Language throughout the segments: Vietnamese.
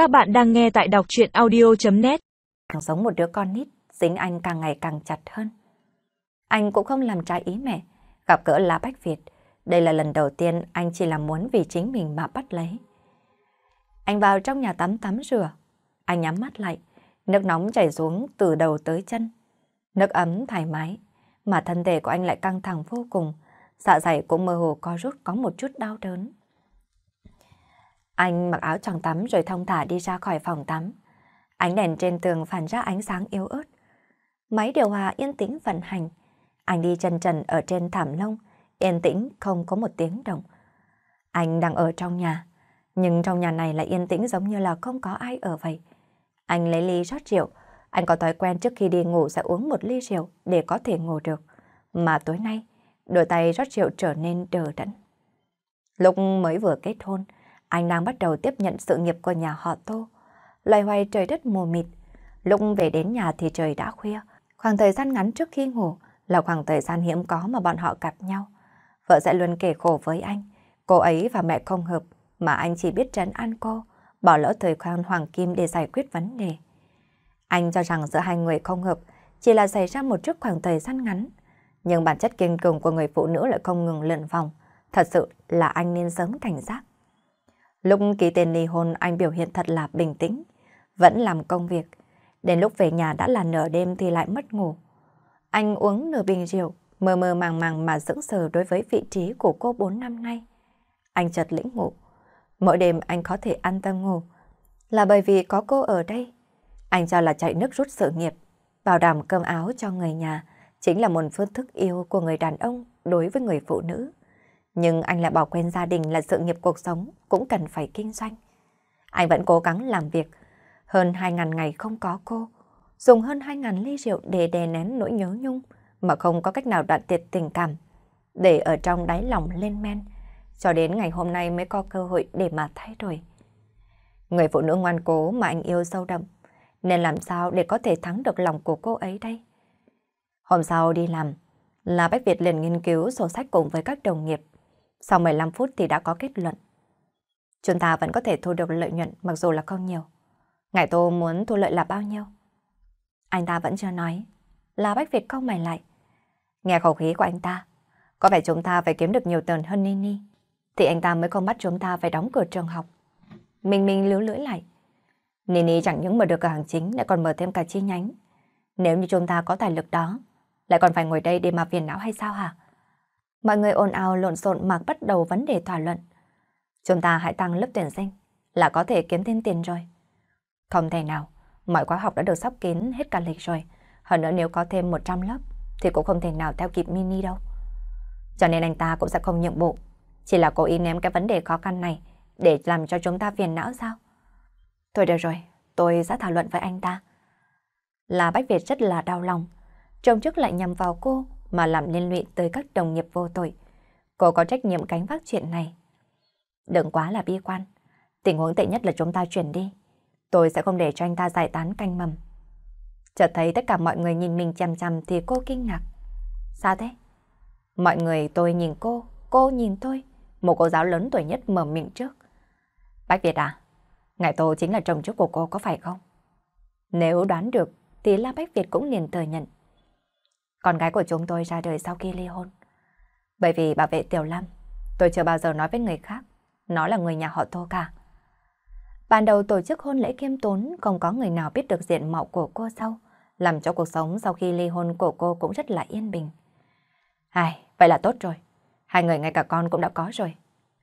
Các bạn đang nghe tại đọc chuyện audio.net Càng giống một đứa con nít, dính anh càng ngày càng chặt hơn. Anh cũng không làm trái ý mẹ, gặp gỡ lá Bách Việt. Đây là lần đầu tiên anh chỉ là muốn vì chính mình mà bắt lấy. Anh vào trong nhà tắm tắm rửa. Anh nhắm mắt lại, nước nóng chảy xuống từ đầu tới chân. Nước ấm thoải mái, mà thân thể của anh lại căng thẳng vô cùng. Dạ dày cũng mơ hồ co rút có một chút đau đớn. Anh mặc áo choàng tắm rồi thông thả đi ra khỏi phòng tắm. Ánh đèn trên tường phản ra ánh sáng yếu ớt. Máy điều hòa yên tĩnh vận hành. Anh đi chân trần ở trên thảm lông, yên tĩnh không có một tiếng động. Anh đang ở trong nhà, nhưng trong nhà này lại yên tĩnh giống như là không có ai ở vậy. Anh lấy ly rót rượu, anh có thói quen trước khi đi ngủ sẽ uống một ly rượu để có thể ngủ được. Mà tối nay, đôi tay rót rượu trở nên đờ đẫn. Lúc mới vừa kết hôn, anh đang bắt đầu tiếp nhận sự nghiệp của nhà họ Tô. Loài hoài trời đất mù mịt. Lúc về đến nhà thì trời đã khuya. Khoảng thời gian ngắn trước khi ngủ là khoảng thời gian hiếm có mà bọn họ gặp nhau. Vợ sẽ luôn kể khổ với anh. Cô ấy và mẹ không hợp mà anh chỉ biết trấn an cô, bỏ lỡ thời khoan hoàng kim để giải quyết vấn đề. Anh cho rằng giữa hai người không hợp chỉ là xảy ra một chút khoảng thời gian ngắn. Nhưng bản chất kiên cường của người phụ nữ lại không ngừng lượn vòng. Thật sự là anh nên sớm cảnh giác. Lúc ký tên ly hôn anh biểu hiện thật là bình tĩnh, vẫn làm công việc. Đến lúc về nhà đã là nửa đêm thì lại mất ngủ. Anh uống nửa bình rượu, mơ mơ màng màng mà dưỡng sờ đối với vị trí của cô 4 năm nay. Anh chợt lĩnh ngủ. Mỗi đêm anh có thể an tâm ngủ là bởi vì có cô ở đây. Anh cho là chạy nước rút sự nghiệp, bảo đảm cơm áo cho người nhà, chính là một phương thức yêu của người đàn ông đối với người phụ nữ. Nhưng anh lại bỏ quên gia đình là sự nghiệp cuộc sống, cũng cần phải kinh doanh. Anh vẫn cố gắng làm việc. Hơn 2.000 ngày không có cô. Dùng hơn 2.000 ly rượu để đè nén nỗi nhớ nhung, mà không có cách nào đoạn tiệt tình cảm. Để ở trong đáy lòng lên men, cho đến ngày hôm nay mới có cơ hội để mà thay đổi. Người phụ nữ ngoan cố mà anh yêu sâu đậm, nên làm sao để có thể thắng được lòng của cô ấy đây? Hôm sau đi làm, là Bách Việt liền nghiên cứu sổ sách cùng với các đồng nghiệp. Sau 15 phút thì đã có kết luận. Chúng ta vẫn có thể thu được lợi nhuận mặc dù là không nhiều. Ngài Tô muốn thu lợi là bao nhiêu? Anh ta vẫn chưa nói. Là Bách Việt câu mày lại. Nghe khẩu khí của anh ta, có vẻ chúng ta phải kiếm được nhiều tiền hơn Nini. Thì anh ta mới không bắt chúng ta phải đóng cửa trường học. Minh Minh lưu lưỡi lại. Nini chẳng những mở được cửa hàng chính lại còn mở thêm cả chi nhánh. Nếu như chúng ta có tài lực đó, lại còn phải ngồi đây để mà phiền não hay sao hả? Mọi người ồn ào lộn xộn mà bắt đầu vấn đề thảo luận. Chúng ta hãy tăng lớp tuyển sinh là có thể kiếm thêm tiền rồi. Không thể nào, mọi khóa học đã được sắp kín hết cả lịch rồi. Hơn nữa nếu có thêm 100 lớp thì cũng không thể nào theo kịp mini đâu. Cho nên anh ta cũng sẽ không nhượng bộ. Chỉ là cố ý ném cái vấn đề khó khăn này để làm cho chúng ta phiền não sao? Thôi được rồi, tôi sẽ thảo luận với anh ta. Là Bách Việt rất là đau lòng. Trông trước lại nhằm vào cô mà làm liên lụy tới các đồng nghiệp vô tội. Cô có trách nhiệm cánh vác chuyện này. Đừng quá là bi quan. Tình huống tệ nhất là chúng ta chuyển đi. Tôi sẽ không để cho anh ta giải tán canh mầm. Chợt thấy tất cả mọi người nhìn mình chằm chằm thì cô kinh ngạc. Sao thế? Mọi người tôi nhìn cô, cô nhìn tôi. Một cô giáo lớn tuổi nhất mở miệng trước. Bách Việt à, ngài Tô chính là chồng trước của cô có phải không? Nếu đoán được thì La Bách Việt cũng liền thừa nhận. Con gái của chúng tôi ra đời sau khi ly hôn. Bởi vì bảo vệ Tiểu Lam, tôi chưa bao giờ nói với người khác. Nó là người nhà họ Tô cả. Ban đầu tổ chức hôn lễ kiêm tốn không có người nào biết được diện mạo của cô sau, làm cho cuộc sống sau khi ly hôn của cô cũng rất là yên bình. Ai, vậy là tốt rồi. Hai người ngay cả con cũng đã có rồi.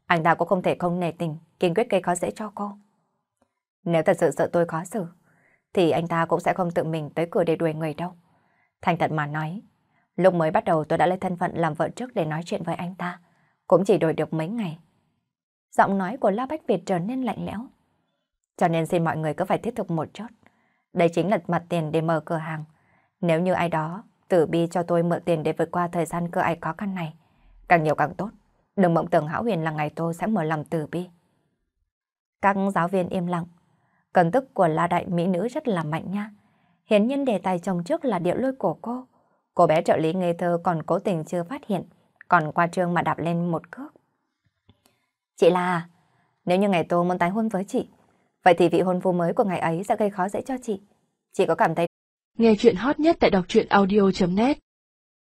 Anh ta cũng không thể không nề tình, kiên quyết gây khó dễ cho cô. Nếu thật sự sợ tôi khó xử, thì anh ta cũng sẽ không tự mình tới cửa để đuổi người đâu. Thành thật mà nói, lúc mới bắt đầu tôi đã lấy thân phận làm vợ trước để nói chuyện với anh ta. Cũng chỉ đổi được mấy ngày. Giọng nói của La Bách Việt trở nên lạnh lẽo. Cho nên xin mọi người cứ phải thiết thực một chút. Đây chính là mặt tiền để mở cửa hàng. Nếu như ai đó tử bi cho tôi mượn tiền để vượt qua thời gian cơ ai khó khăn này, càng nhiều càng tốt. Đừng mộng tưởng hảo huyền là ngày tôi sẽ mở lòng tử bi. Các giáo viên im lặng. Cần tức của La Đại Mỹ Nữ rất là mạnh nha. Hiển nhiên đề tài chồng trước là điệu lôi của cô. Cô bé trợ lý ngây thơ còn cố tình chưa phát hiện, còn qua trương mà đạp lên một cước. Chị là, nếu như ngày tôi muốn tái hôn với chị, Vậy thì vị hôn phu mới của ngày ấy sẽ gây khó dễ cho chị. Chị có cảm thấy... Nghe chuyện hot nhất tại đọc truyện audio.net